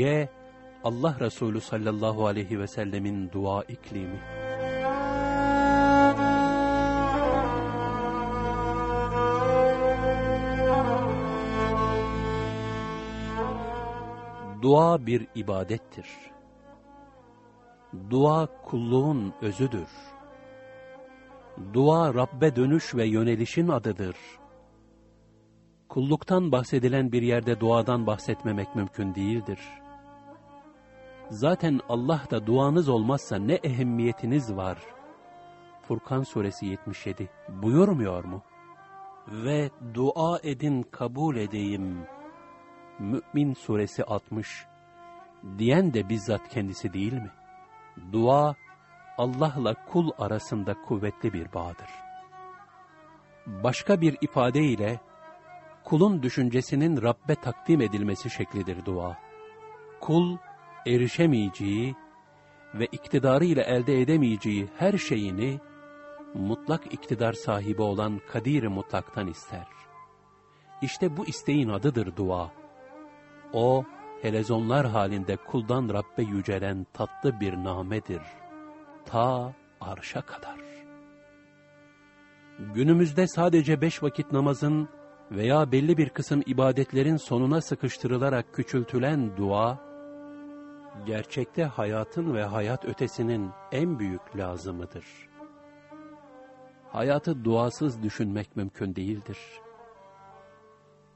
G. Allah Resulü sallallahu aleyhi ve sellemin dua iklimi. Dua bir ibadettir. Dua kulluğun özüdür. Dua Rabbe dönüş ve yönelişin adıdır. Kulluktan bahsedilen bir yerde duadan bahsetmemek mümkün değildir. Zaten Allah da duanız olmazsa ne ehemmiyetiniz var? Furkan suresi 77 buyurmuyor mu? Ve dua edin kabul edeyim. Mü'min suresi 60 diyen de bizzat kendisi değil mi? Dua, Allah'la kul arasında kuvvetli bir bağdır. Başka bir ifadeyle, kulun düşüncesinin Rabbe takdim edilmesi şeklidir dua. Kul, erişemeyeceği ve iktidarıyla elde edemeyeceği her şeyini, mutlak iktidar sahibi olan kadir mutlaktan ister. İşte bu isteğin adıdır dua. O, helezonlar halinde kuldan Rabbe yücelen tatlı bir namedir. Ta arşa kadar. Günümüzde sadece beş vakit namazın veya belli bir kısım ibadetlerin sonuna sıkıştırılarak küçültülen dua, gerçekte hayatın ve hayat ötesinin en büyük lazımıdır. Hayatı duasız düşünmek mümkün değildir.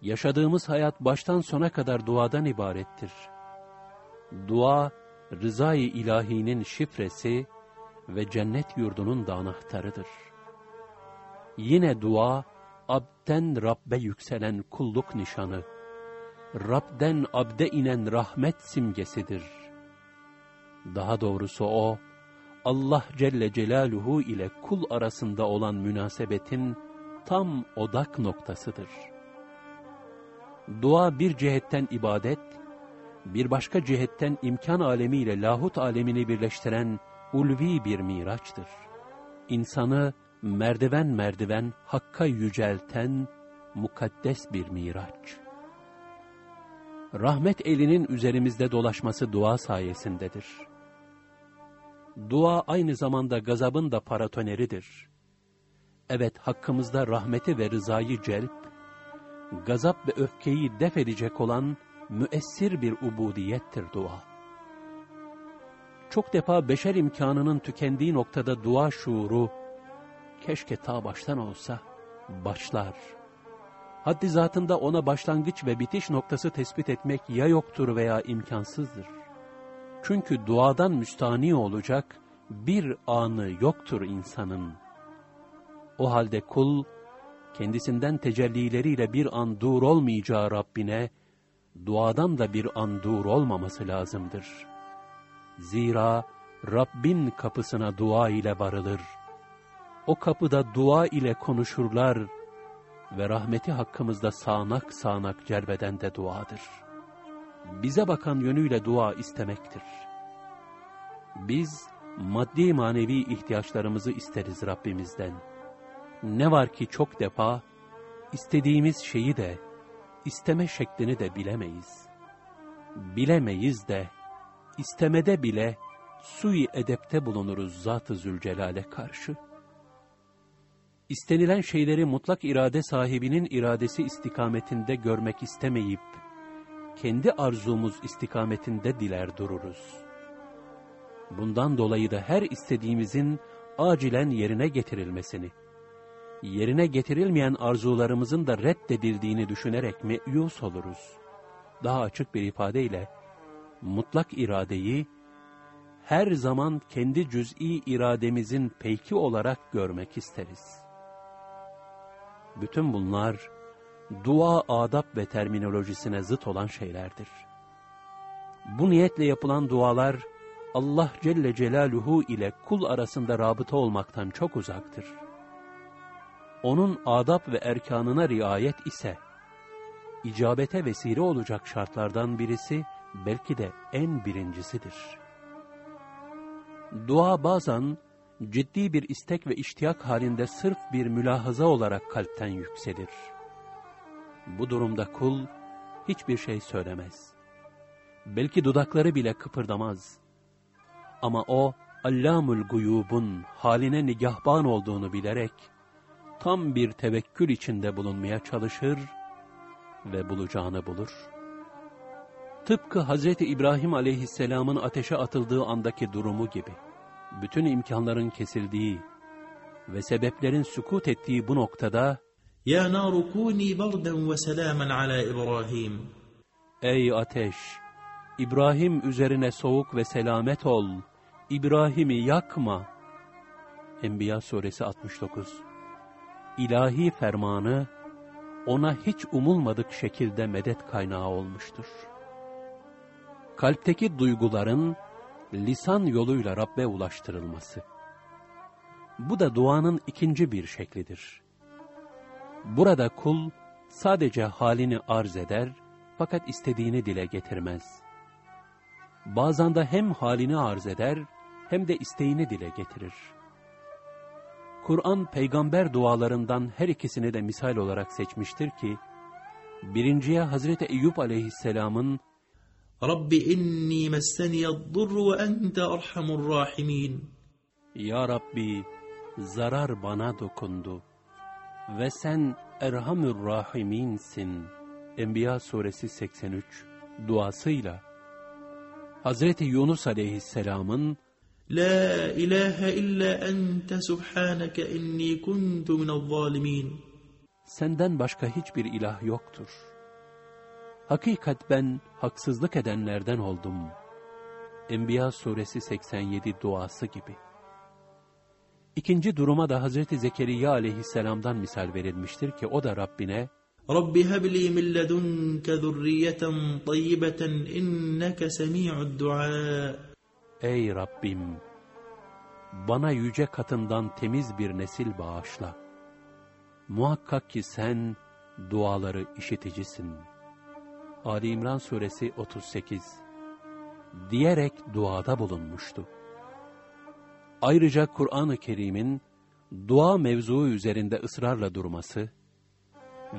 Yaşadığımız hayat baştan sona kadar duadan ibarettir. Dua, rızayı ilahinin şifresi ve cennet yurdunun da anahtarıdır. Yine dua, abden Rabbe yükselen kulluk nişanı, Rab'den abde inen rahmet simgesidir. Daha doğrusu o, Allah Celle Celaluhu ile kul arasında olan münasebetin tam odak noktasıdır.'' Dua bir cihetten ibadet, bir başka cihetten imkan alemiyle lahut alemini birleştiren ulvi bir miraçtır. İnsanı merdiven merdiven hakka yücelten mukaddes bir miraç. Rahmet elinin üzerimizde dolaşması dua sayesindedir. Dua aynı zamanda gazabın da paratoneridir. Evet hakkımızda rahmeti ve rızayı celp, gazap ve öfkeyi def edecek olan müessir bir ubudiyettir dua. Çok defa beşer imkanının tükendiği noktada dua şuuru, keşke ta baştan olsa, başlar. Haddi zatında ona başlangıç ve bitiş noktası tespit etmek ya yoktur veya imkansızdır. Çünkü duadan müstani olacak bir anı yoktur insanın. O halde kul, kendisinden tecellileriyle bir an dur olmayacağı Rabbine, duadan da bir an dur olmaması lazımdır. Zira Rabbin kapısına dua ile varılır. O kapıda dua ile konuşurlar ve rahmeti hakkımızda sağanak sağanak celbeden de duadır. Bize bakan yönüyle dua istemektir. Biz maddi manevi ihtiyaçlarımızı isteriz Rabbimizden ne var ki çok defa istediğimiz şeyi de, isteme şeklini de bilemeyiz. Bilemeyiz de, istemede bile sui edepte bulunuruz Zat-ı Zülcelal'e karşı. İstenilen şeyleri mutlak irade sahibinin iradesi istikametinde görmek istemeyip, kendi arzumuz istikametinde diler dururuz. Bundan dolayı da her istediğimizin acilen yerine getirilmesini, yerine getirilmeyen arzularımızın da reddedildiğini düşünerek meyus oluruz. Daha açık bir ifadeyle, mutlak iradeyi, her zaman kendi cüz'i irademizin peyki olarak görmek isteriz. Bütün bunlar, dua adab ve terminolojisine zıt olan şeylerdir. Bu niyetle yapılan dualar, Allah Celle Celaluhu ile kul arasında rabıta olmaktan çok uzaktır onun adab ve erkanına riayet ise, icabete vesile olacak şartlardan birisi, belki de en birincisidir. Dua bazen, ciddi bir istek ve iştiyak halinde sırf bir mülahaza olarak kalpten yükselir. Bu durumda kul, hiçbir şey söylemez. Belki dudakları bile kıpırdamaz. Ama o, Allamul Guyub'un haline nigahban olduğunu bilerek, tam bir tevekkül içinde bulunmaya çalışır ve bulacağını bulur. Tıpkı Hazreti İbrahim aleyhisselamın ateşe atıldığı andaki durumu gibi, bütün imkanların kesildiği ve sebeplerin sükut ettiği bu noktada, ya naru kuni barden ve selamen ala İbrahim. Ey ateş! İbrahim üzerine soğuk ve selamet ol. İbrahim'i yakma. Enbiya suresi 69 İlahi fermanı ona hiç umulmadık şekilde medet kaynağı olmuştur. Kalpteki duyguların lisan yoluyla Rabbe ulaştırılması. Bu da duanın ikinci bir şeklidir. Burada kul sadece halini arz eder fakat istediğini dile getirmez. Bazen de hem halini arz eder hem de isteğini dile getirir. Kur'an peygamber dualarından her ikisini de misal olarak seçmiştir ki, birinciye Hazreti Eyüp aleyhisselamın Rabbi inni messeniyaddur ve ente arhamur rahimin Ya Rabbi zarar bana dokundu ve sen Erhamür Rahiminsin. Enbiya suresi 83 duasıyla Hazreti Yunus aleyhisselamın La ilahe illa ente subhaneke inni kuntu minel Senden başka hiçbir ilah yoktur. Hakikat ben haksızlık edenlerden oldum. Enbiya suresi 87 duası gibi. İkinci duruma da Hazreti Zekeriya aleyhisselamdan misal verilmiştir ki o da Rabbine Rabbi hebli min ledunke zurriyeten tayyibeten inneke semi'ud dua Ey Rabbim! Bana yüce katından temiz bir nesil bağışla. Muhakkak ki sen duaları işiticisin. Ali İmran suresi 38 diyerek duada bulunmuştu. Ayrıca Kur'an-ı Kerim'in dua mevzuu üzerinde ısrarla durması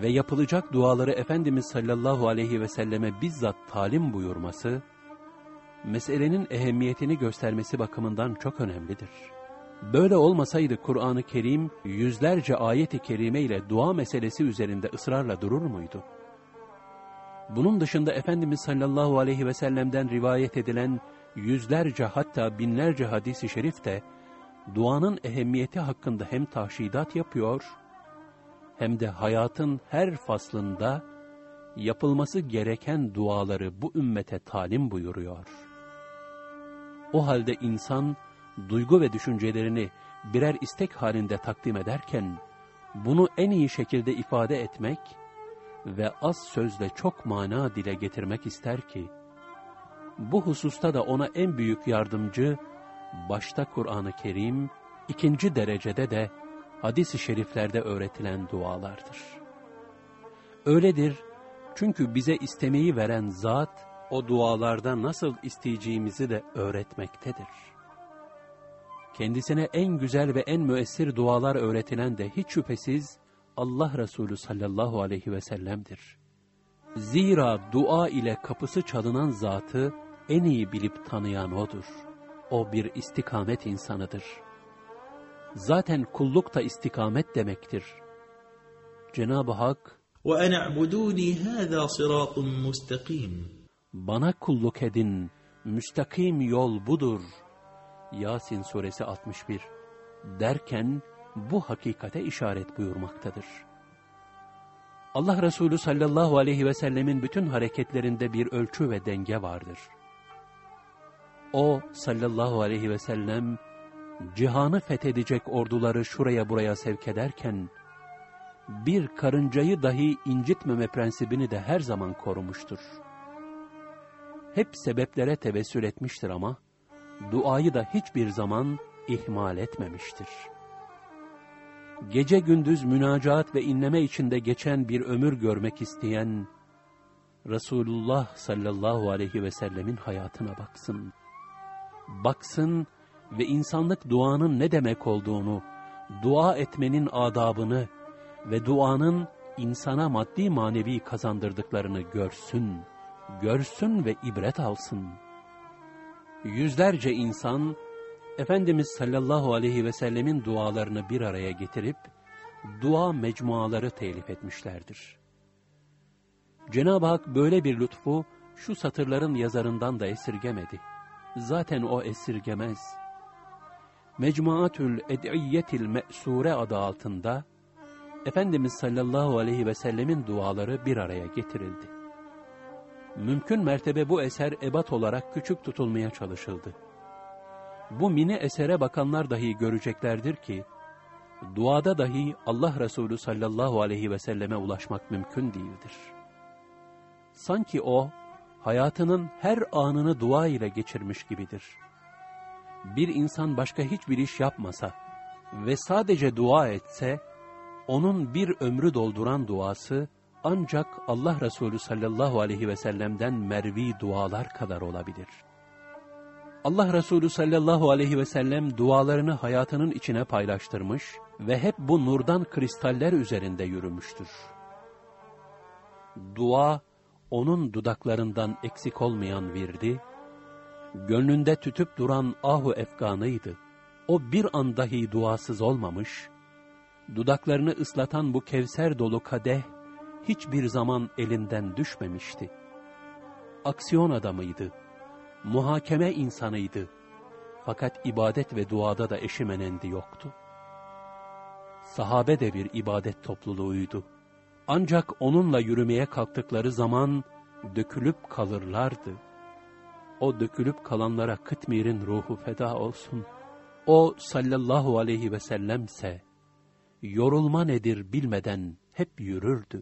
ve yapılacak duaları Efendimiz sallallahu aleyhi ve selleme bizzat talim buyurması, meselenin ehemmiyetini göstermesi bakımından çok önemlidir. Böyle olmasaydı Kur'an-ı Kerim yüzlerce ayet-i kerime ile dua meselesi üzerinde ısrarla durur muydu? Bunun dışında Efendimiz sallallahu aleyhi ve sellem'den rivayet edilen yüzlerce hatta binlerce hadis-i şerif de duanın ehemmiyeti hakkında hem tahşidat yapıyor hem de hayatın her faslında yapılması gereken duaları bu ümmete talim buyuruyor. O halde insan duygu ve düşüncelerini birer istek halinde takdim ederken bunu en iyi şekilde ifade etmek ve az sözle çok mana dile getirmek ister ki bu hususta da ona en büyük yardımcı başta Kur'an-ı Kerim, ikinci derecede de hadis-i şeriflerde öğretilen dualardır. Öyledir çünkü bize istemeyi veren zat, o dualarda nasıl isteyeceğimizi de öğretmektedir. Kendisine en güzel ve en müessir dualar öğretilen de hiç şüphesiz Allah Resulü sallallahu aleyhi ve sellem'dir. Zira dua ile kapısı çalınan zatı en iyi bilip tanıyan O'dur O bir istikamet insanıdır. Zaten kulluk da istikamet demektir. Cenab-ı Hak, وأن اعبدوني هذا صراط مستقيم bana kulluk edin, müstakim yol budur. Yasin suresi 61 derken bu hakikate işaret buyurmaktadır. Allah Resulü sallallahu aleyhi ve sellemin bütün hareketlerinde bir ölçü ve denge vardır. O sallallahu aleyhi ve sellem cihanı fethedecek orduları şuraya buraya sevk ederken bir karıncayı dahi incitmeme prensibini de her zaman korumuştur. Hep sebeplere tevessül etmiştir ama duayı da hiçbir zaman ihmal etmemiştir. Gece gündüz münacaat ve inleme içinde geçen bir ömür görmek isteyen Resulullah sallallahu aleyhi ve sellemin hayatına baksın. Baksın ve insanlık duanın ne demek olduğunu, dua etmenin adabını ve duanın insana maddi manevi kazandırdıklarını görsün, görsün ve ibret alsın. Yüzlerce insan, Efendimiz sallallahu aleyhi ve sellemin dualarını bir araya getirip, dua mecmuaları telif etmişlerdir. Cenab-ı Hak böyle bir lütfu, şu satırların yazarından da esirgemedi. Zaten o esirgemez. Mecmuatül Ed'iyyetil Me'sure adı altında, Efendimiz sallallahu aleyhi ve sellemin duaları bir araya getirildi. Mümkün mertebe bu eser ebat olarak küçük tutulmaya çalışıldı. Bu mini esere bakanlar dahi göreceklerdir ki, duada dahi Allah Resulü sallallahu aleyhi ve selleme ulaşmak mümkün değildir. Sanki o, hayatının her anını dua ile geçirmiş gibidir. Bir insan başka hiçbir iş yapmasa ve sadece dua etse, onun bir ömrü dolduran duası ancak Allah Resulü sallallahu aleyhi ve sellem'den mervi dualar kadar olabilir. Allah Resulü sallallahu aleyhi ve sellem dualarını hayatının içine paylaştırmış ve hep bu nurdan kristaller üzerinde yürümüştür. Dua, onun dudaklarından eksik olmayan virdi, gönlünde tütüp duran ahu efkanıydı. O bir an dahi duasız olmamış, dudaklarını ıslatan bu kevser dolu kadeh, hiçbir zaman elinden düşmemişti. Aksiyon adamıydı, muhakeme insanıydı. Fakat ibadet ve duada da eşimenendi yoktu. Sahabe de bir ibadet topluluğuydu. Ancak onunla yürümeye kalktıkları zaman dökülüp kalırlardı. O dökülüp kalanlara Kıtmir'in ruhu feda olsun. O sallallahu aleyhi ve sellemse, yorulma nedir bilmeden hep yürürdü.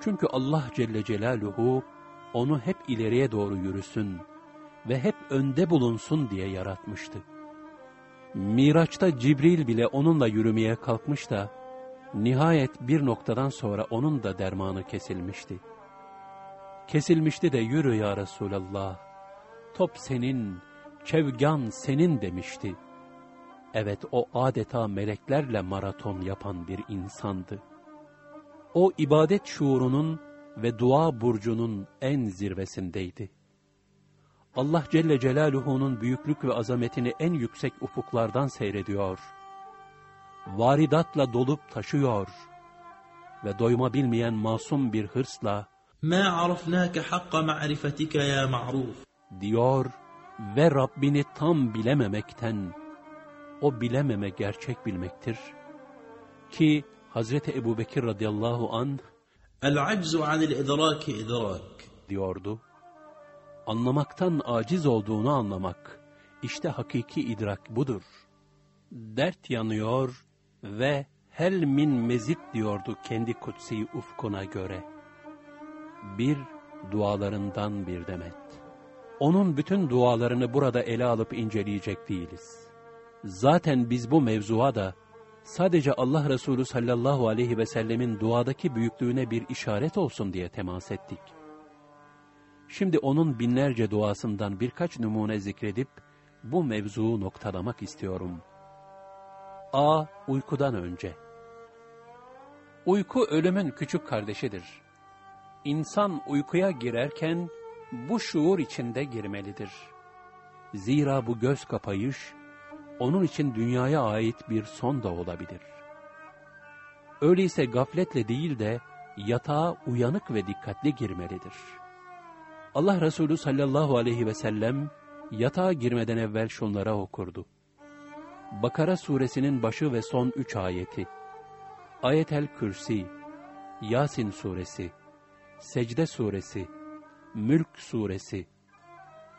Çünkü Allah Celle Celaluhu onu hep ileriye doğru yürüsün ve hep önde bulunsun diye yaratmıştı. Miraç'ta Cibril bile onunla yürümeye kalkmış da, nihayet bir noktadan sonra onun da dermanı kesilmişti. Kesilmişti de yürü ya Resulallah, top senin, çevgan senin demişti. Evet o adeta meleklerle maraton yapan bir insandı. O ibadet şuurunun ve dua burcunun en zirvesindeydi. Allah Celle Celaluhu'nun büyüklük ve azametini en yüksek ufuklardan seyrediyor Varidatla dolup taşıyor ve doyma bilmeyen masum bir hırsla مَا عَرَفْنَاكَ حَقَّ مَعْرِفَتِكَ يَا مَعْرُوفُ diyor ve Rabbini tam bilememekten, o bilememe gerçek bilmektir. Ki Hazreti Ebu Bekir radıyallahu anh الْعَجْزُ عَنِ الْاِدْرَاكِ اِدْرَاكِ diyordu. Anlamaktan aciz olduğunu anlamak, işte hakiki idrak budur. Dert yanıyor ve hel min mezit diyordu kendi kutsi ufkuna göre. Bir dualarından bir demet. Onun bütün dualarını burada ele alıp inceleyecek değiliz. Zaten biz bu mevzuya da sadece Allah Resulü sallallahu aleyhi ve sellemin duadaki büyüklüğüne bir işaret olsun diye temas ettik. Şimdi onun binlerce duasından birkaç numune zikredip bu mevzuu noktalamak istiyorum. A. Uykudan önce. Uyku ölümün küçük kardeşidir. İnsan uykuya girerken bu şuur içinde girmelidir. Zira bu göz kapayış, onun için dünyaya ait bir son da olabilir. Öyleyse gafletle değil de yatağa uyanık ve dikkatli girmelidir. Allah Resulü sallallahu aleyhi ve sellem yatağa girmeden evvel şunlara okurdu. Bakara suresinin başı ve son üç ayeti, Ayetel Kürsi, Yasin suresi, Secde suresi, Mülk suresi,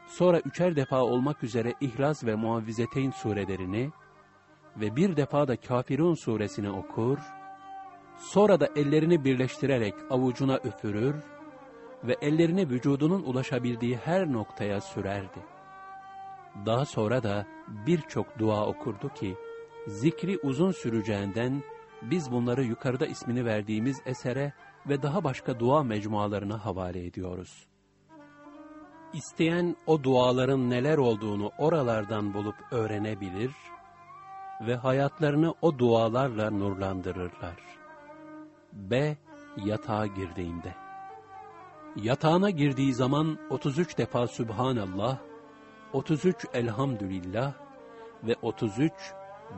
sonra üçer defa olmak üzere İhlas ve Muavvizeteyn surelerini ve bir defa da Kafirun suresini okur, sonra da ellerini birleştirerek avucuna üfürür ve ellerini vücudunun ulaşabildiği her noktaya sürerdi. Daha sonra da birçok dua okurdu ki, zikri uzun süreceğinden biz bunları yukarıda ismini verdiğimiz esere ve daha başka dua mecmualarına havale ediyoruz. İsteyen o duaların neler olduğunu oralardan bulup öğrenebilir ve hayatlarını o dualarla nurlandırırlar. B. Yatağa girdiğinde Yatağına girdiği zaman 33 defa Sübhanallah, 33 Elhamdülillah ve 33,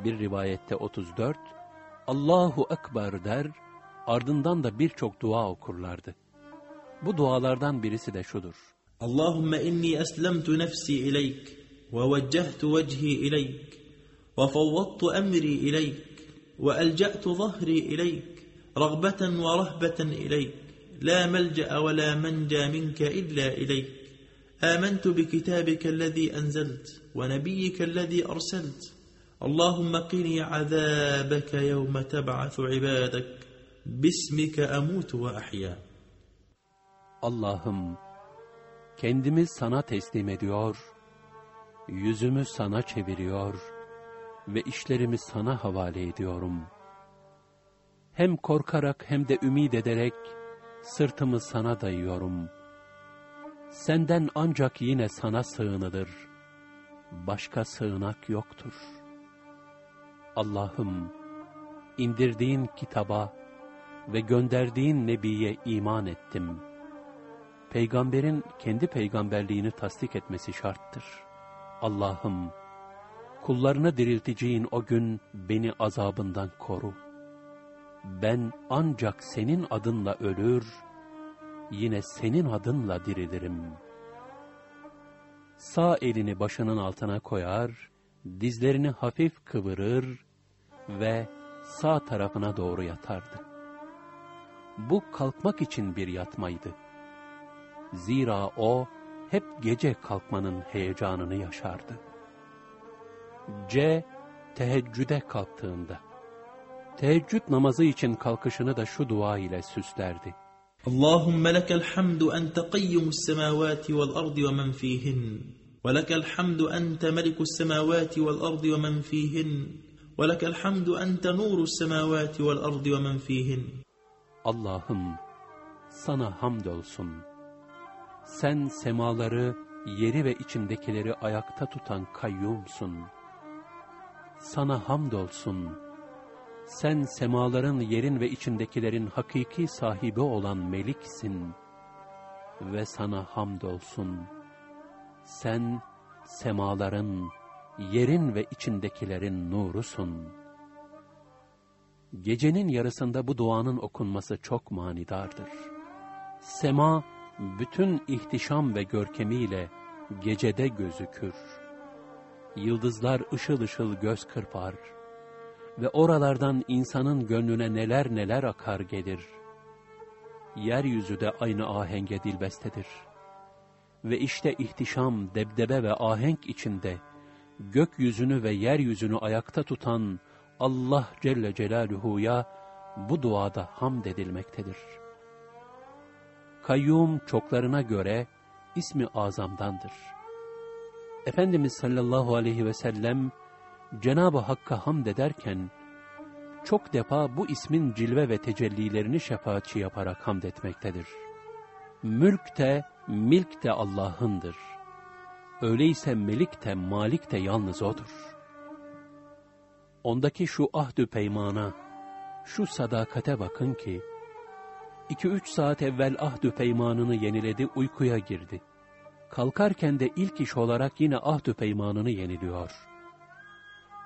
bir rivayette 34, Allahu Ekber der, ardından da birçok dua okurlardı. Bu dualardan birisi de şudur. Allahümme inni eslemtu nefsi ileyk ve veccehtu vecihi ileyk ve fawvattu emri ileyk ve elce'tu zahri ileyk rahbeten ileyk la melce'a ve la menca minke illa ileyk آمنت بكتابك الذي أنزلت ونبيك الذي أرسلت اللهم قني عذابك يوم تبعث عبادك باسمك أموت وأحيا Allah'ım, kendimi sana teslim ediyor, yüzümü sana çeviriyor ve işlerimi sana havale ediyorum. Hem korkarak hem de ümid ederek sırtımı sana dayıyorum. Senden ancak yine sana sığınılır. Başka sığınak yoktur. Allah'ım, indirdiğin kitaba ve gönderdiğin Nebiye iman ettim.'' peygamberin kendi peygamberliğini tasdik etmesi şarttır. Allah'ım, kullarını dirilteceğin o gün beni azabından koru. Ben ancak senin adınla ölür, yine senin adınla dirilirim. Sağ elini başının altına koyar, dizlerini hafif kıvırır ve sağ tarafına doğru yatardı. Bu kalkmak için bir yatmaydı. Zira o hep gece kalkmanın heyecanını yaşardı. C. Teheccüde kalktığında. Teheccüd namazı için kalkışını da şu dua ile süslerdi. Ve men fihin. Ve lekel hamdu ente melikus semavati vel ardi ve men fihin. Ve lekel hamdu ente nurus semavati vel ardi ve men fihin. Allah'ım sana hamdolsun. Sen semaları, yeri ve içindekileri ayakta tutan kayyumsun. Sana hamdolsun. Sen semaların, yerin ve içindekilerin hakiki sahibi olan meliksin. Ve sana hamdolsun. Sen semaların, yerin ve içindekilerin nurusun. Gecenin yarısında bu duanın okunması çok manidardır. Sema, bütün ihtişam ve görkemiyle gecede gözükür. Yıldızlar ışıl ışıl göz kırpar ve oralardan insanın gönlüne neler neler akar gelir. Yeryüzü de aynı ahenge dilbestedir. Ve işte ihtişam, debdebe ve ahenk içinde gökyüzünü ve yeryüzünü ayakta tutan Allah Celle Celaluhu'ya bu duada hamd edilmektedir.'' Kayyum çoklarına göre ismi azamdandır. Efendimiz sallallahu aleyhi ve sellem Cenab-ı Hakk'a hamd ederken çok defa bu ismin cilve ve tecellilerini şefaatçi yaparak hamd etmektedir. Mülk de, milk de Allah'ındır. Öyleyse melik de, malik de yalnız O'dur. Ondaki şu ahdü peymana, şu sadakate bakın ki, İki üç saat evvel ahdü peymanını yeniledi, uykuya girdi. Kalkarken de ilk iş olarak yine ahdü peymanını yeniliyor.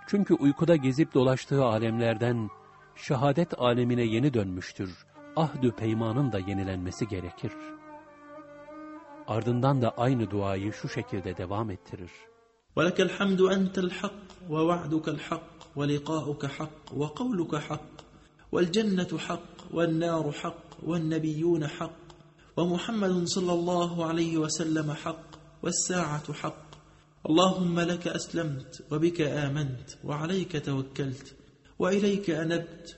Çünkü uykuda gezip dolaştığı alemlerden şehadet alemine yeni dönmüştür. Ahdü peymanın da yenilenmesi gerekir. Ardından da aynı duayı şu şekilde devam ettirir. وَلَكَ الْحَمْدُ أَنْتَ الْحَقِّ وَوَعْدُكَ الْحَقِّ وَلِقَاؤُكَ حَقِّ وَقَوْلُكَ حَقِّ وَالْجَنَّةُ حَقِّ وَالنَّارُ حَقِّ والنبيون حق ومحمد صلى الله عليه وسلم حق والساعة حق اللهم لك أسلمت وبك آمنت وعليك توكلت وإليك أنبت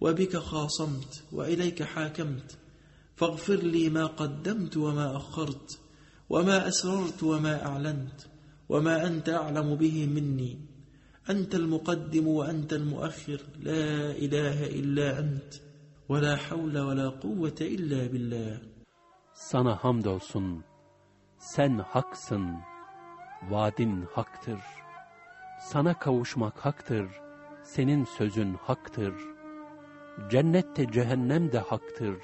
وبك خاصمت وإليك حاكمت فاغفر لي ما قدمت وما أخرت وما أسررت وما أعلنت وما أنت أعلم به مني أنت المقدم وأنت المؤخر لا إله إلا أنت وَلَا حَوْلَ وَلَا قُوَّةَ إِلَّا بِاللّٰهِ Sana hamdolsun. Sen haksın. Vaadin haktır. Sana kavuşmak haktır. Senin sözün haktır. Cennette cehennem de haktır.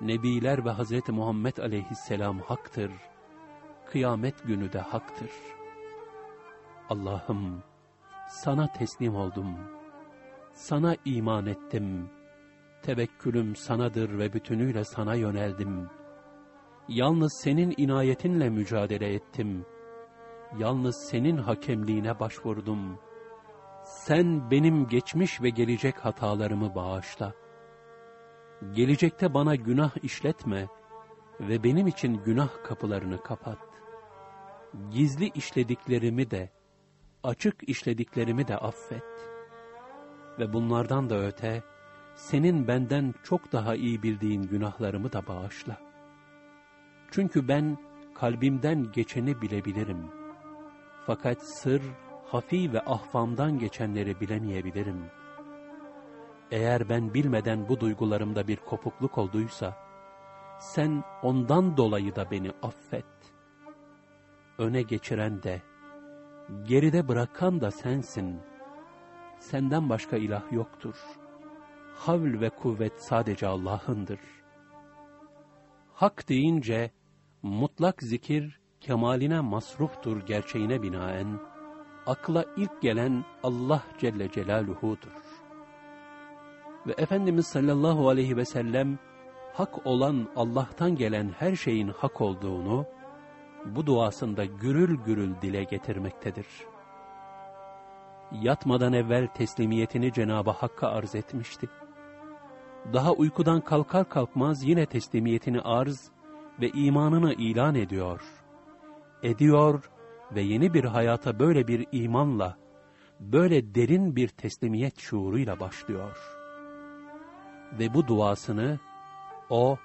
Nebiler ve Hazreti Muhammed aleyhisselam haktır. Kıyamet günü de haktır. Allah'ım sana teslim oldum. Sana iman ettim. Tevekkülüm sanadır ve bütünüyle sana yöneldim. Yalnız senin inayetinle mücadele ettim. Yalnız senin hakemliğine başvurdum. Sen benim geçmiş ve gelecek hatalarımı bağışla. Gelecekte bana günah işletme ve benim için günah kapılarını kapat. Gizli işlediklerimi de, açık işlediklerimi de affet. Ve bunlardan da öte, senin benden çok daha iyi bildiğin günahlarımı da bağışla. Çünkü ben kalbimden geçeni bilebilirim. Fakat sır, hafi ve ahvamdan geçenleri bilemeyebilirim. Eğer ben bilmeden bu duygularımda bir kopukluk olduysa, sen ondan dolayı da beni affet. Öne geçiren de, geride bırakan da sensin. Senden başka ilah yoktur. Havl ve kuvvet sadece Allah'ındır. Hak deyince, mutlak zikir, kemaline masruftur gerçeğine binaen, akla ilk gelen Allah Celle Celaluhu'dur. Ve Efendimiz sallallahu aleyhi ve sellem, hak olan Allah'tan gelen her şeyin hak olduğunu, bu duasında gürül gürül dile getirmektedir. Yatmadan evvel teslimiyetini Cenab-ı Hakk'a arz etmişti. Daha uykudan kalkar kalkmaz yine teslimiyetini arz ve imanını ilan ediyor. Ediyor ve yeni bir hayata böyle bir imanla, böyle derin bir teslimiyet şuuruyla başlıyor. Ve bu duasını o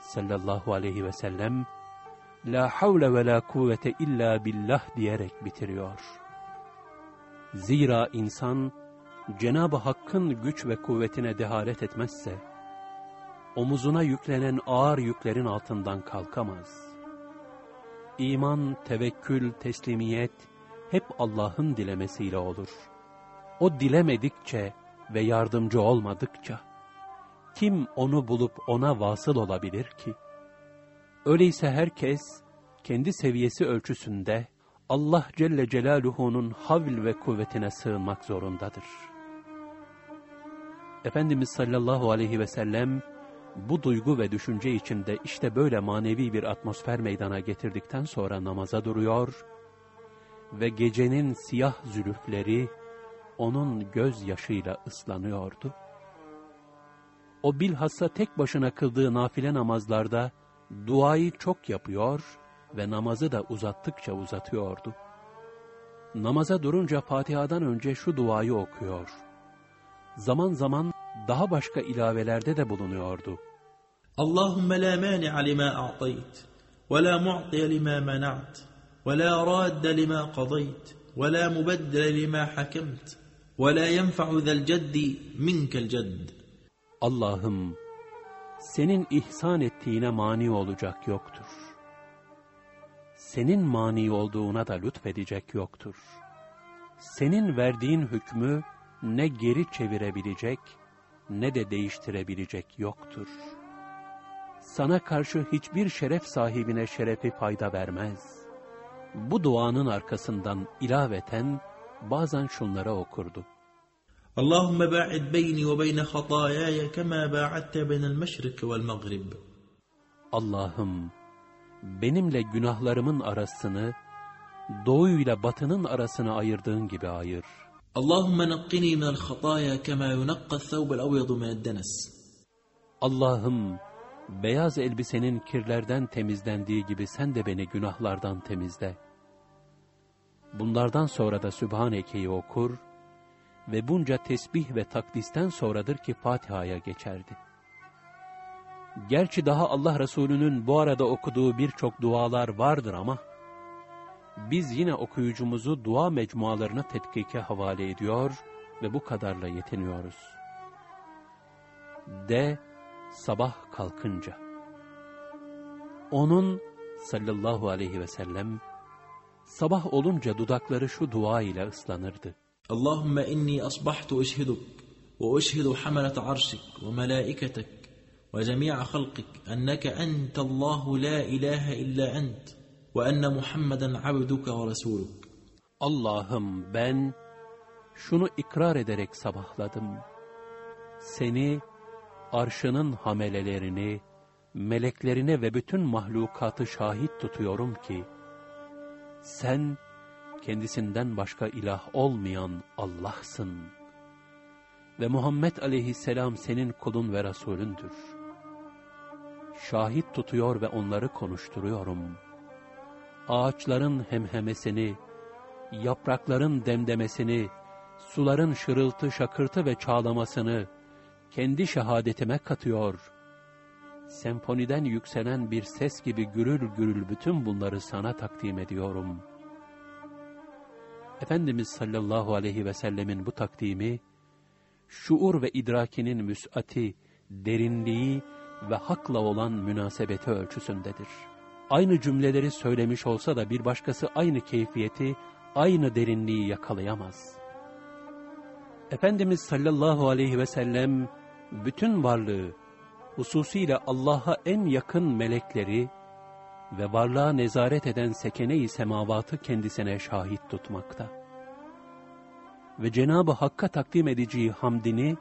sallallahu aleyhi ve sellem La havle ve la kuvvete illa billah diyerek bitiriyor. Zira insan Cenab-ı Hakk'ın güç ve kuvvetine dehalet etmezse, omuzuna yüklenen ağır yüklerin altından kalkamaz. İman, tevekkül, teslimiyet hep Allah'ın dilemesiyle olur. O dilemedikçe ve yardımcı olmadıkça, kim onu bulup ona vasıl olabilir ki? Öyleyse herkes kendi seviyesi ölçüsünde Allah Celle Celaluhu'nun havl ve kuvvetine sığınmak zorundadır. Efendimiz sallallahu aleyhi ve sellem bu duygu ve düşünce içinde işte böyle manevi bir atmosfer meydana getirdikten sonra namaza duruyor ve gecenin siyah zülüfleri onun gözyaşıyla ıslanıyordu. O bilhassa tek başına kıldığı nafile namazlarda duayı çok yapıyor ve namazı da uzattıkça uzatıyordu. Namaza durunca Fatiha'dan önce şu duayı okuyor. Zaman zaman daha başka ilavelerde de bulunuyordu. Allahümme la mani'a lima a'tayt ve la mu'tiye lima mena'at ve la radde lima qadayt ve la mubeddele lima hakemt ve la yenfa'u zel ceddi minkel cedd. Allah'ım senin ihsan ettiğine mani olacak yoktur. Senin mani olduğuna da lütfedecek yoktur. Senin verdiğin hükmü ne geri çevirebilecek ne de değiştirebilecek yoktur. Sana karşı hiçbir şeref sahibine şerefi fayda vermez. Bu duanın arkasından ilaveten bazen şunlara okurdu. Allahümme ba'id beyni ve beyne hatayaya kema ba'adte beynel meşrik vel mağrib. Allah'ım benimle günahlarımın arasını, doğuyla batının arasını ayırdığın gibi ayır.'' Allahümme nakkini minel hataya kema yunakka thawbel avyadu minel denes. Allah'ım beyaz elbisenin kirlerden temizlendiği gibi sen de beni günahlardan temizle. Bunlardan sonra da Sübhaneke'yi okur ve bunca tesbih ve takdisten sonradır ki Fatiha'ya geçerdi. Gerçi daha Allah Resulü'nün bu arada okuduğu birçok dualar vardır ama biz yine okuyucumuzu dua mecmualarına tetkike havale ediyor ve bu kadarla yetiniyoruz. D. Sabah kalkınca Onun sallallahu aleyhi ve sellem sabah olunca dudakları şu dua ile ıslanırdı. Allahümme inni asbahtu eşhiduk ve eşhidu hamalet arşik ve melaiketek ve cemi'a halkik enneke entellahu la ilahe illa ent. وأن محمدا عبدك ورسولك Allah'ım ben şunu ikrar ederek sabahladım. Seni, arşının hamelelerini, meleklerini ve bütün mahlukatı şahit tutuyorum ki, sen kendisinden başka ilah olmayan Allah'sın. Ve Muhammed aleyhisselam senin kulun ve Resulündür. Şahit tutuyor ve onları konuşturuyorum. Ağaçların hemhemesini, yaprakların demdemesini, suların şırıltı, şakırtı ve çağlamasını kendi şehadetime katıyor. Senfoniden yükselen bir ses gibi gürül gürül bütün bunları sana takdim ediyorum. Efendimiz sallallahu aleyhi ve sellemin bu takdimi, şuur ve idrakinin müsati, derinliği ve hakla olan münasebeti ölçüsündedir. Aynı cümleleri söylemiş olsa da bir başkası aynı keyfiyeti, aynı derinliği yakalayamaz. Efendimiz sallallahu aleyhi ve sellem bütün varlığı, hususiyle Allah'a en yakın melekleri ve varlığa nezaret eden sekene-i semavatı kendisine şahit tutmakta. Ve Cenab-ı Hakk'a takdim edeceği hamdini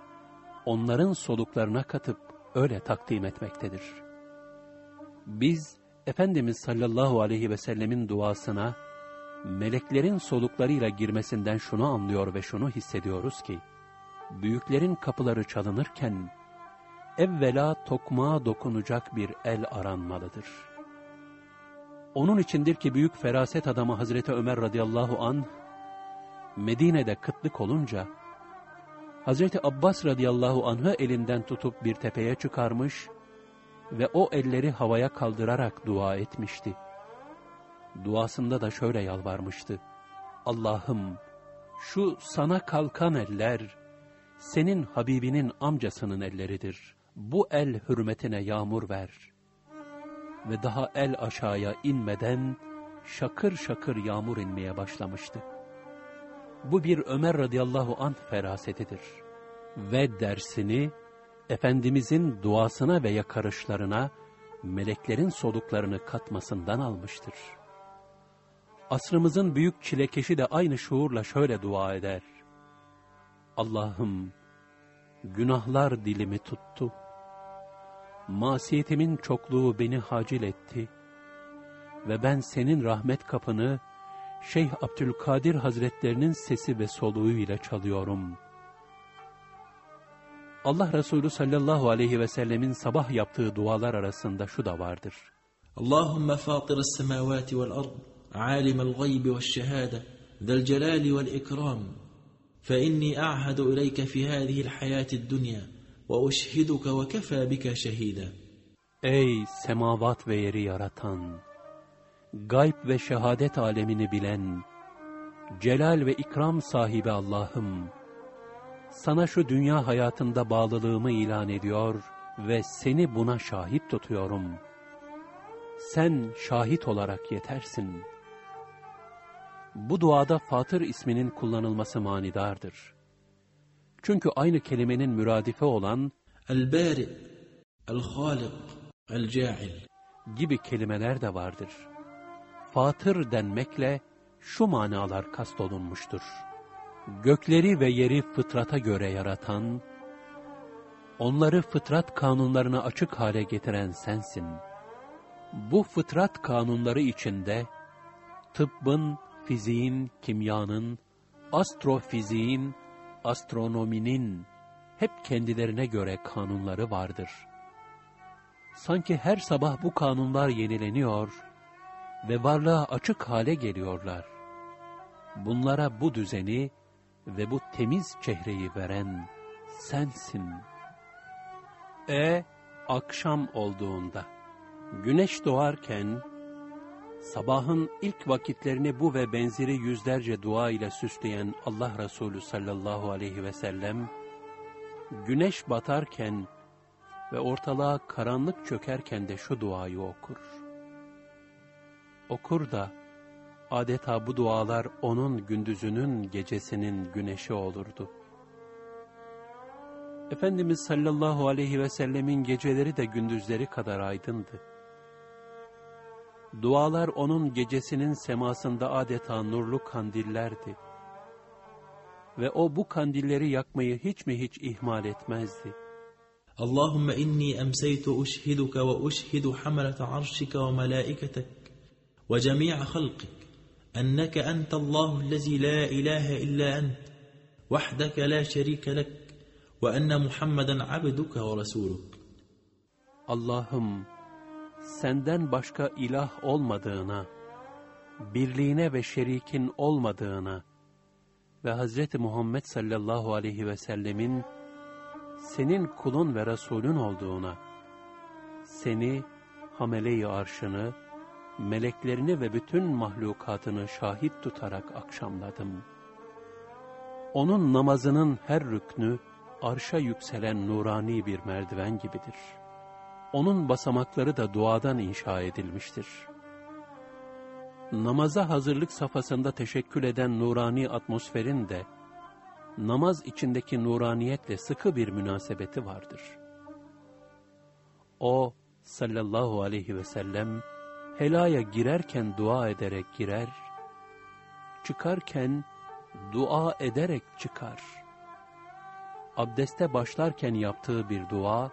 onların soluklarına katıp öyle takdim etmektedir. Biz Efendimiz sallallahu aleyhi ve sellemin duasına meleklerin soluklarıyla girmesinden şunu anlıyor ve şunu hissediyoruz ki, büyüklerin kapıları çalınırken, evvela tokmağa dokunacak bir el aranmalıdır. Onun içindir ki büyük feraset adamı Hazreti Ömer radıyallahu an Medine'de kıtlık olunca, Hazreti Abbas radıyallahu anh'ı elinden tutup bir tepeye çıkarmış ve o elleri havaya kaldırarak dua etmişti. Duasında da şöyle yalvarmıştı. Allah'ım şu sana kalkan eller, senin Habibinin amcasının elleridir. Bu el hürmetine yağmur ver. Ve daha el aşağıya inmeden şakır şakır yağmur inmeye başlamıştı. Bu bir Ömer radıyallahu anh ferasetidir. Ve dersini Efendimizin duasına ve yakarışlarına meleklerin soluklarını katmasından almıştır. Asrımızın büyük çilekeşi de aynı şuurla şöyle dua eder. Allah'ım günahlar dilimi tuttu. Masiyetimin çokluğu beni hacil etti. Ve ben senin rahmet kapını Şeyh Abdülkadir Hazretlerinin sesi ve soluğu ile çalıyorum. Allah Resulü sallallahu aleyhi ve sellemin sabah yaptığı dualar arasında şu da vardır. Allahümme fatıras semavati vel ard, alimel gaybi ve şehade, zel celali vel ikram, فإني أعهد إليك في هذه الحياة الدنيا وأشهدك وكفى بك شهيدا Ey semavat ve yeri yaratan, gayb ve şehadet alemini bilen, celal ve ikram sahibi Allah'ım, sana şu dünya hayatında bağlılığımı ilan ediyor ve seni buna şahit tutuyorum. Sen şahit olarak yetersin. Bu duada Fatır isminin kullanılması manidardır. Çünkü aynı kelimenin müradife olan El-Bari, El-Halik, El-Ca'il gibi kelimeler de vardır. Fatır denmekle şu manalar kastolunmuştur. Gökleri ve yeri fıtrata göre yaratan, onları fıtrat kanunlarına açık hale getiren sensin. Bu fıtrat kanunları içinde, tıbbın, fiziğin, kimyanın, astrofiziğin, astronominin hep kendilerine göre kanunları vardır. Sanki her sabah bu kanunlar yenileniyor ve varlığa açık hale geliyorlar. Bunlara bu düzeni ve bu temiz çehreyi veren sensin. E, akşam olduğunda, güneş doğarken, sabahın ilk vakitlerini bu ve benzeri yüzlerce dua ile süsleyen Allah Resulü sallallahu aleyhi ve sellem, güneş batarken ve ortalığa karanlık çökerken de şu duayı okur. Okur da, adeta bu dualar onun gündüzünün gecesinin güneşi olurdu. Efendimiz sallallahu aleyhi ve sellemin geceleri de gündüzleri kadar aydındı. Dualar onun gecesinin semasında adeta nurlu kandillerdi. Ve o bu kandilleri yakmayı hiç mi hiç ihmal etmezdi. Allahümme inni emseytu uşhiduke ve uşhidu hamelete arşike ve melaiketek ve cemi'a halkik. أنك أنت الله الذي لا إله إلا أنت وحدك لا شريك لك وأن محمدا عبدك ورسولك Allah'ım senden başka ilah olmadığına, birliğine ve şerikin olmadığına ve Hz. Muhammed sallallahu aleyhi ve sellemin senin kulun ve Resulün olduğuna, seni, hamele-i arşını, meleklerini ve bütün mahlukatını şahit tutarak akşamladım. Onun namazının her rüknü, arşa yükselen nurani bir merdiven gibidir. Onun basamakları da duadan inşa edilmiştir. Namaza hazırlık safhasında teşekkül eden nurani atmosferin de, namaz içindeki nuraniyetle sıkı bir münasebeti vardır. O sallallahu aleyhi ve sellem helaya girerken dua ederek girer, çıkarken dua ederek çıkar. Abdeste başlarken yaptığı bir dua,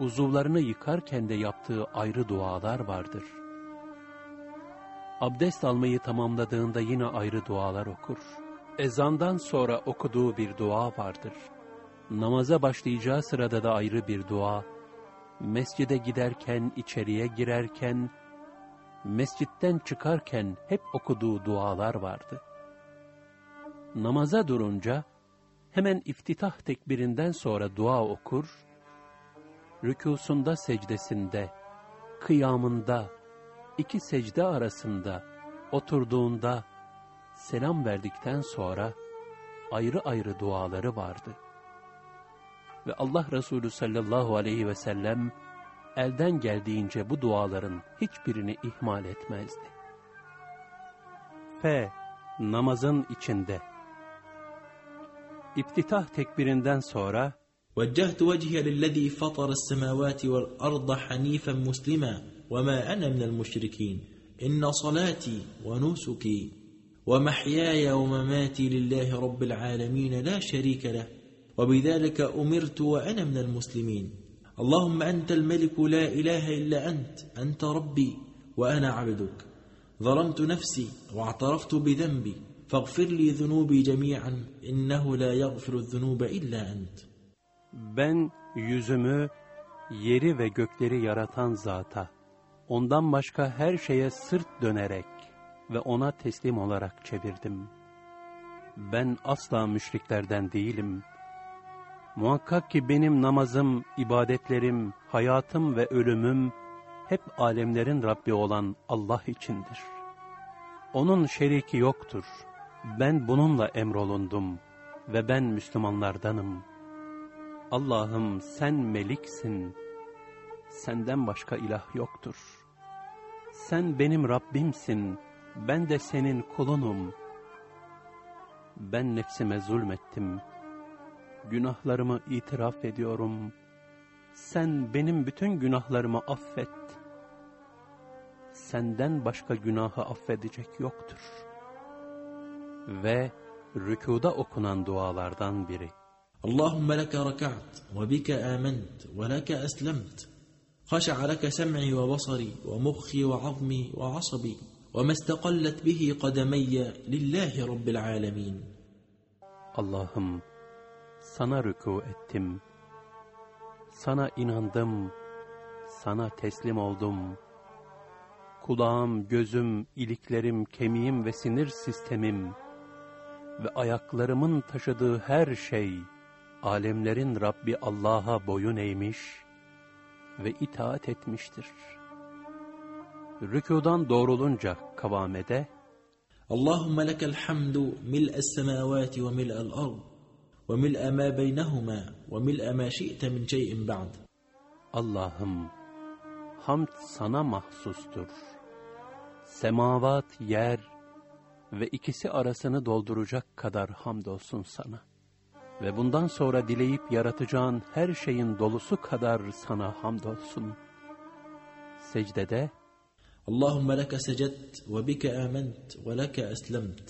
uzuvlarını yıkarken de yaptığı ayrı dualar vardır. Abdest almayı tamamladığında yine ayrı dualar okur ezandan sonra okuduğu bir dua vardır. Namaza başlayacağı sırada da ayrı bir dua, mescide giderken, içeriye girerken, mescitten çıkarken hep okuduğu dualar vardı. Namaza durunca, hemen iftitah tekbirinden sonra dua okur, rükusunda secdesinde, kıyamında, iki secde arasında, oturduğunda, selam verdikten sonra ayrı ayrı duaları vardı. Ve Allah Resulü sallallahu aleyhi ve sellem elden geldiğince bu duaların hiçbirini ihmal etmezdi. F. Namazın içinde İftitah tekbirinden sonra وجهت وجهي للذي فطر السماوات والأرض حنيفا مسلما وما أنا من المشركين إن صلاتي ونسكي ومحياي ومماتي لله رب العالمين لا شريك له وبذلك أمرت وأنا من المسلمين اللهم أنت الملك لا إله إلا أنت أنت ربي وأنا عبدك ظلمت نفسي واعترفت بذنبي فاغفر لي ذنوبي جميعا إنه لا يغفر الذنوب إلا أنت Ben yüzümü yeri ve gökleri yaratan zata, ondan başka her şeye sırt dönerek, ve ona teslim olarak çevirdim. Ben asla müşriklerden değilim. Muhakkak ki benim namazım, ibadetlerim, hayatım ve ölümüm hep alemlerin Rabbi olan Allah içindir. Onun şeriki yoktur. Ben bununla emrolundum ve ben Müslümanlardanım. Allah'ım sen meliksin. Senden başka ilah yoktur. Sen benim Rabbimsin ben de senin kulunum. Ben nefsime zulmettim Günahlarımı itiraf ediyorum. Sen benim bütün günahlarımı affet. Senden başka günahı affedecek yoktur. Ve rükuda okunan dualardan biri. Allahümme leke raka'at ve bike ament ve leke eslemt. خشع لك سمعي وبصري ومخي وعظمي وعصبي وما استقلت به قدمي لله رب العالمين Allah'ım sana rükû ettim. Sana inandım. Sana teslim oldum. Kulağım, gözüm, iliklerim, kemiğim ve sinir sistemim ve ayaklarımın taşıdığı her şey alemlerin Rabbi Allah'a boyun eğmiş ve itaat etmiştir.'' Rükudan doğrulunca kavamede Allahümme lekel hamdu mil'es semavati ve mil'el ard ve mil'e ma beynehuma ve mil'e ma şi'te min şey'in ba'd. Allah'ım hamd sana mahsustur. Semavat, yer ve ikisi arasını dolduracak kadar hamdolsun sana. ve bundan sonra dileyip yaratacağın her şeyin dolusu kadar sana hamdolsun. Secdede, اللهم لك سجدت وبك آمنت ولك أسلمت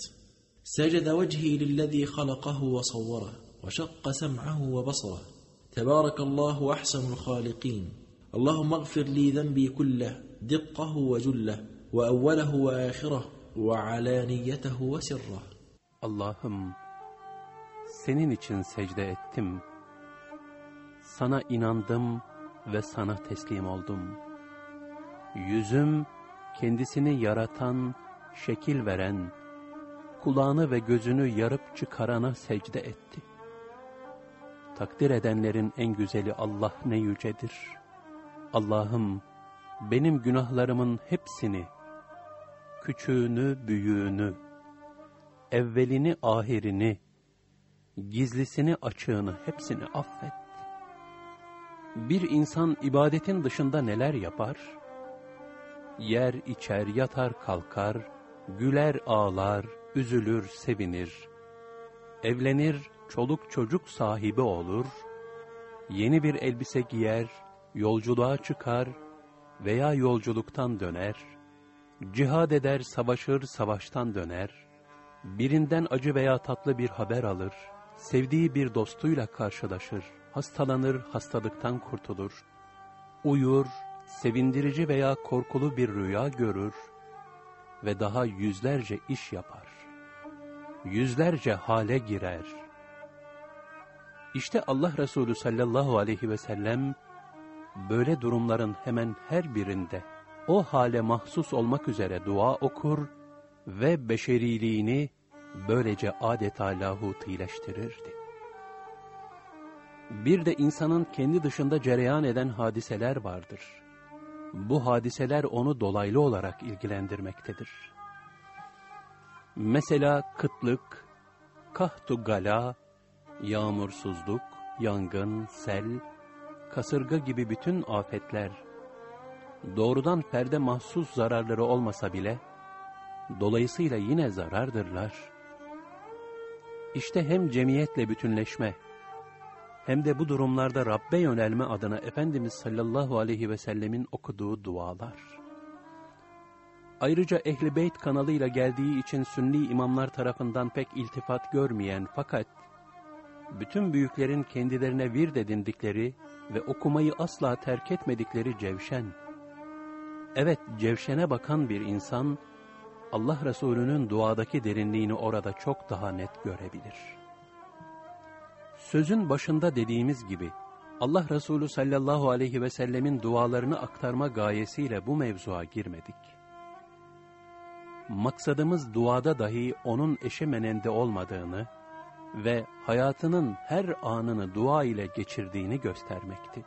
سجد وجهي للذي خلقه وصوره وشق سمعه وبصره تبارك الله أحسن الخالقين اللهم اغفر لي ذنبي كله دقه وجله وأوله وآخره وعلانيته وسره Allah'ım, senin için secde ettim. Sana inandım ve sana teslim oldum. Yüzüm, kendisini yaratan, şekil veren, kulağını ve gözünü yarıp çıkarana secde etti. Takdir edenlerin en güzeli Allah ne yücedir. Allah'ım, benim günahlarımın hepsini, küçüğünü, büyüğünü, evvelini, ahirini, gizlisini, açığını hepsini affet. Bir insan ibadetin dışında neler yapar? Yer, içer, yatar, kalkar, güler, ağlar, üzülür, sevinir. Evlenir, çoluk çocuk sahibi olur, yeni bir elbise giyer, yolculuğa çıkar veya yolculuktan döner, cihad eder, savaşır, savaştan döner, birinden acı veya tatlı bir haber alır, sevdiği bir dostuyla karşılaşır, hastalanır, hastalıktan kurtulur, uyur, sevindirici veya korkulu bir rüya görür ve daha yüzlerce iş yapar. Yüzlerce hale girer. İşte Allah Resulü sallallahu aleyhi ve sellem böyle durumların hemen her birinde o hale mahsus olmak üzere dua okur ve beşeriliğini böylece adeta lahutileştirirdi. Bir de insanın kendi dışında cereyan eden hadiseler vardır. Bu hadiseler onu dolaylı olarak ilgilendirmektedir. Mesela kıtlık, kahtu gala, yağmursuzluk, yangın, sel, kasırga gibi bütün afetler, doğrudan perde mahsus zararları olmasa bile, dolayısıyla yine zarardırlar. İşte hem cemiyetle bütünleşme, hem de bu durumlarda Rabbe yönelme adına Efendimiz sallallahu aleyhi ve sellemin okuduğu dualar. Ayrıca Ehl-i Beyt kanalıyla geldiği için sünni imamlar tarafından pek iltifat görmeyen fakat bütün büyüklerin kendilerine vir edindikleri ve okumayı asla terk etmedikleri Cevşen. Evet, Cevşen'e bakan bir insan, Allah Resulü'nün duadaki derinliğini orada çok daha net görebilir. Sözün başında dediğimiz gibi, Allah Resulü sallallahu aleyhi ve sellemin dualarını aktarma gayesiyle bu mevzuya girmedik. Maksadımız duada dahi onun eşi menende olmadığını ve hayatının her anını dua ile geçirdiğini göstermekti.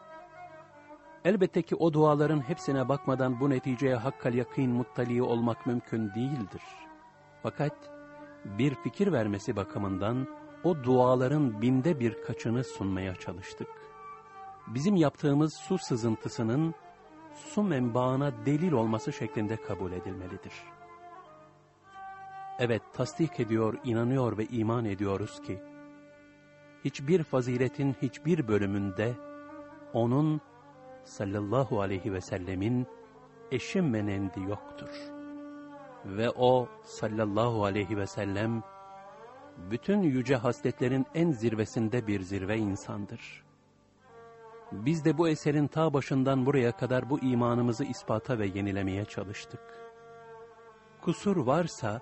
Elbette ki o duaların hepsine bakmadan bu neticeye hakkal yakîn muttali olmak mümkün değildir. Fakat bir fikir vermesi bakımından o duaların binde bir kaçını sunmaya çalıştık. Bizim yaptığımız su sızıntısının su menbaına delil olması şeklinde kabul edilmelidir. Evet, tasdik ediyor, inanıyor ve iman ediyoruz ki, hiçbir faziletin hiçbir bölümünde, onun sallallahu aleyhi ve sellemin eşi menendi yoktur. Ve o sallallahu aleyhi ve sellem, bütün yüce hasletlerin en zirvesinde bir zirve insandır. Biz de bu eserin ta başından buraya kadar bu imanımızı ispata ve yenilemeye çalıştık. Kusur varsa,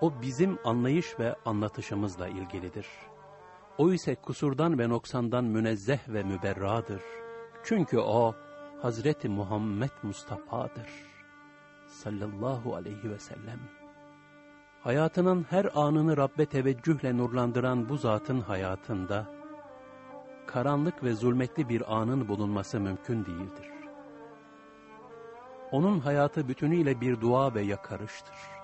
o bizim anlayış ve anlatışımızla ilgilidir. O ise kusurdan ve noksandan münezzeh ve müberradır. Çünkü o, Hazreti Muhammed Mustafa'dır. Sallallahu aleyhi ve sellem. Hayatının her anını Rabbe teveccühle nurlandıran bu zatın hayatında, karanlık ve zulmetli bir anın bulunması mümkün değildir. Onun hayatı bütünüyle bir dua ve yakarıştır.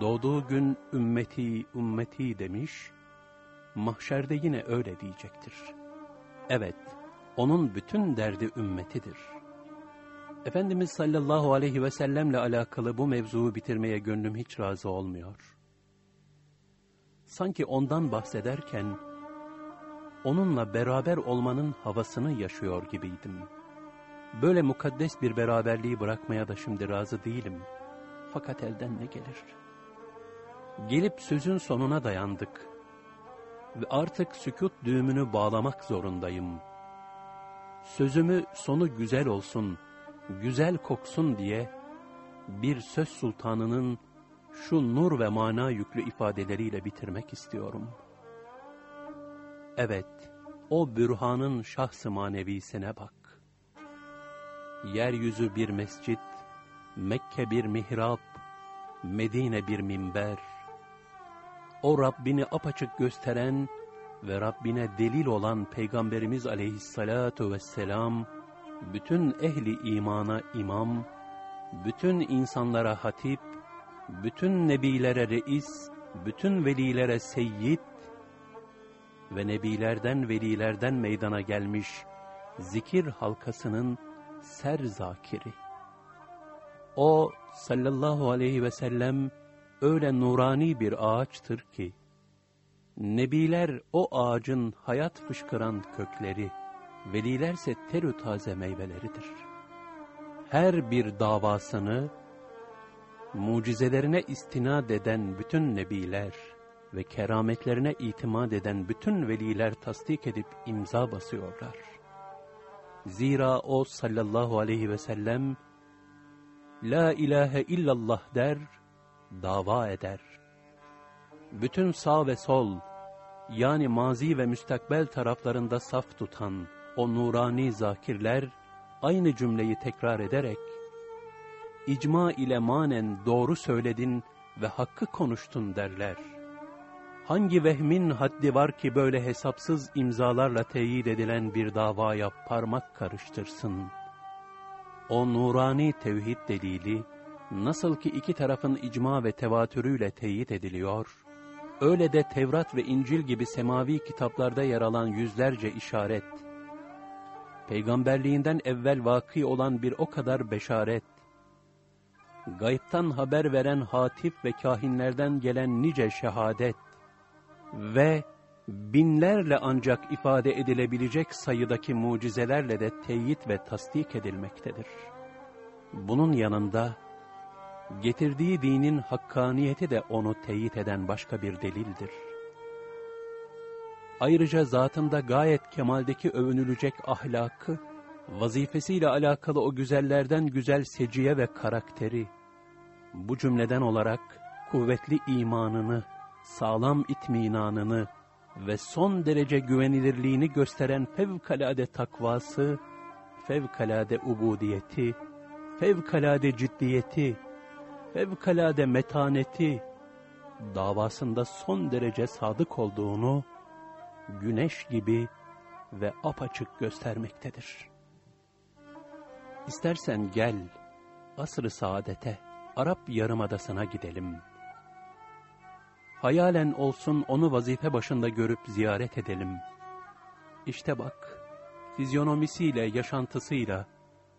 Doğduğu gün ümmeti, ümmeti demiş, mahşerde yine öyle diyecektir. Evet, onun bütün derdi ümmetidir. Efendimiz sallallahu aleyhi ve sellemle alakalı bu mevzuu bitirmeye gönlüm hiç razı olmuyor. Sanki ondan bahsederken onunla beraber olmanın havasını yaşıyor gibiydim. Böyle mukaddes bir beraberliği bırakmaya da şimdi razı değilim. Fakat elden ne gelir? Gelip sözün sonuna dayandık. Ve artık sükut düğümünü bağlamak zorundayım. Sözümü sonu güzel olsun, güzel koksun diye bir söz sultanının şu nur ve mana yüklü ifadeleriyle bitirmek istiyorum. Evet, o bürhanın şahs-ı manevisine bak. Yeryüzü bir mescit, Mekke bir mihrap, Medine bir minber. O Rabbini apaçık gösteren ve Rabbine delil olan Peygamberimiz aleyhissalatu vesselam, bütün ehli imana imam, bütün insanlara hatip, bütün nebilere reis, bütün velilere seyyid ve nebilerden velilerden meydana gelmiş zikir halkasının ser zakiri. O sallallahu aleyhi ve sellem öyle nurani bir ağaçtır ki, nebiler o ağacın hayat fışkıran kökleri, velilerse terü taze meyveleridir. Her bir davasını, mucizelerine istinad eden bütün nebiler ve kerametlerine itimat eden bütün veliler tasdik edip imza basıyorlar. Zira o sallallahu aleyhi ve sellem, La ilahe illallah der, dava eder. Bütün sağ ve sol, yani mazi ve müstakbel taraflarında saf tutan o nurani zakirler, aynı cümleyi tekrar ederek, icma ile manen doğru söyledin ve hakkı konuştun derler. Hangi vehmin haddi var ki böyle hesapsız imzalarla teyit edilen bir davaya parmak karıştırsın? O nurani tevhid delili, nasıl ki iki tarafın icma ve tevatürüyle teyit ediliyor, öyle de Tevrat ve İncil gibi semavi kitaplarda yer alan yüzlerce işaret, peygamberliğinden evvel vaki olan bir o kadar beşaret, gayiptan haber veren hatif ve kahinlerden gelen nice şehadet ve binlerle ancak ifade edilebilecek sayıdaki mucizelerle de teyit ve tasdik edilmektedir. Bunun yanında getirdiği dinin hakkaniyeti de onu teyit eden başka bir delildir. Ayrıca zatında gayet kemaldeki övünülecek ahlakı, vazifesiyle alakalı o güzellerden güzel seciye ve karakteri, bu cümleden olarak kuvvetli imanını, sağlam itminanını ve son derece güvenilirliğini gösteren fevkalade takvası, fevkalade ubudiyeti, fevkalade ciddiyeti, fevkalade metaneti, davasında son derece sadık olduğunu, güneş gibi ve apaçık göstermektedir. İstersen gel, asr-ı saadete, Arap Yarımadası'na gidelim. Hayalen olsun onu vazife başında görüp ziyaret edelim. İşte bak, fizyonomisiyle, yaşantısıyla,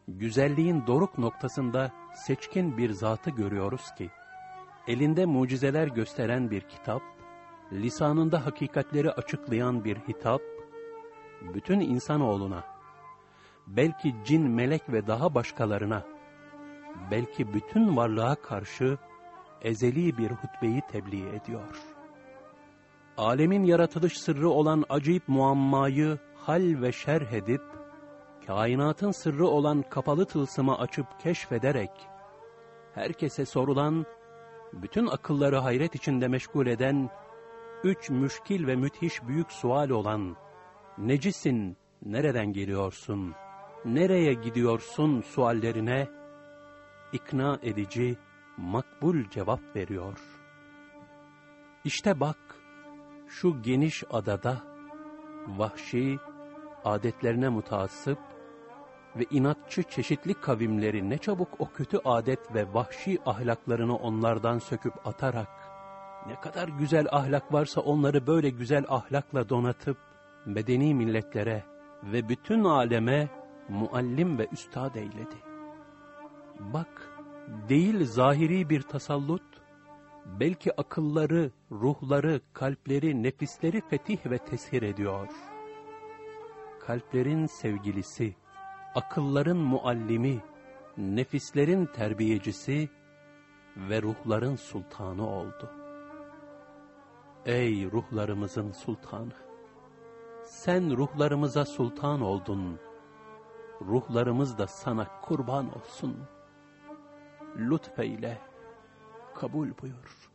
güzelliğin doruk noktasında seçkin bir zatı görüyoruz ki, elinde mucizeler gösteren bir kitap, lisanında hakikatleri açıklayan bir hitap, bütün insanoğluna, belki cin, melek ve daha başkalarına, belki bütün varlığa karşı ezeli bir hutbeyi tebliğ ediyor. Alemin yaratılış sırrı olan acayip muammayı hal ve şerh edip, kainatın sırrı olan kapalı tılsımı açıp keşfederek, herkese sorulan, bütün akılları hayret içinde meşgul eden, üç müşkil ve müthiş büyük sual olan, necisin, nereden geliyorsun, nereye gidiyorsun? suallerine, ikna edici, makbul cevap veriyor. İşte bak, şu geniş adada, vahşi, adetlerine mutasip ve inatçı çeşitli kavimleri ne çabuk o kötü adet ve vahşi ahlaklarını onlardan söküp atarak, ne kadar güzel ahlak varsa onları böyle güzel ahlakla donatıp, medeni milletlere ve bütün aleme muallim ve üstad eyledi. Bak, değil zahiri bir tasallut, belki akılları, ruhları, kalpleri, nefisleri fetih ve teshir ediyor. kalplerin sevgilisi, akılların muallimi, nefislerin terbiyecisi ve ruhların sultanı oldu. Ey ruhlarımızın sultanı! Sen ruhlarımıza sultan oldun. Ruhlarımız da sana kurban olsun. Lütfeyle kabul buyur.